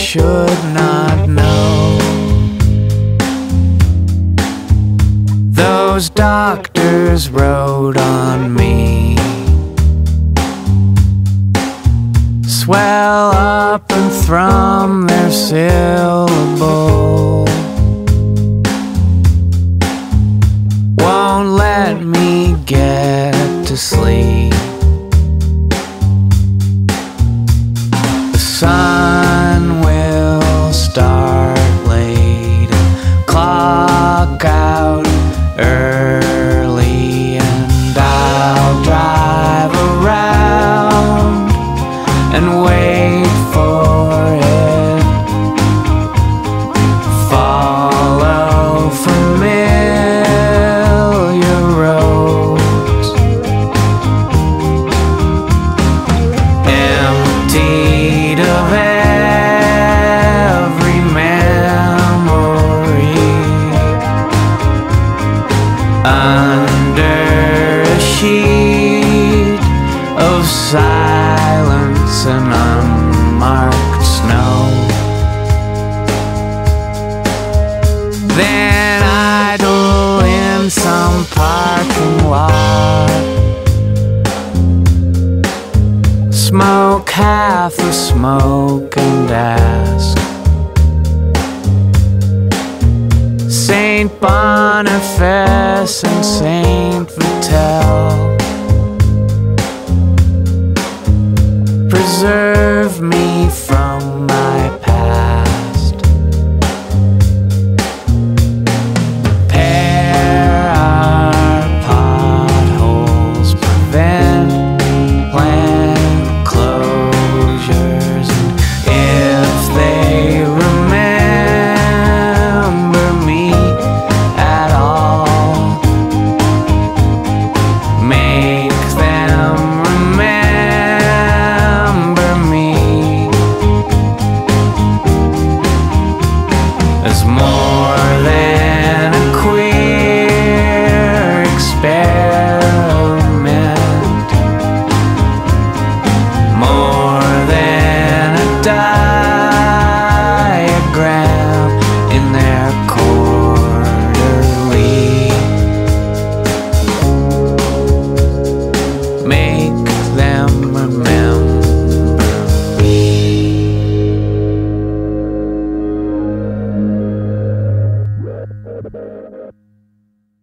should not know. Those doctors wrote on me. Swell up and thrum their syllable. Won't let me get to sleep. And wait for it. Follow familiar roads. emptied of every memory under a sheet of silence and unmarked snow. Then idle in some parking lot. Smoke half a smoke and ask Saint Boniface and Saint Vital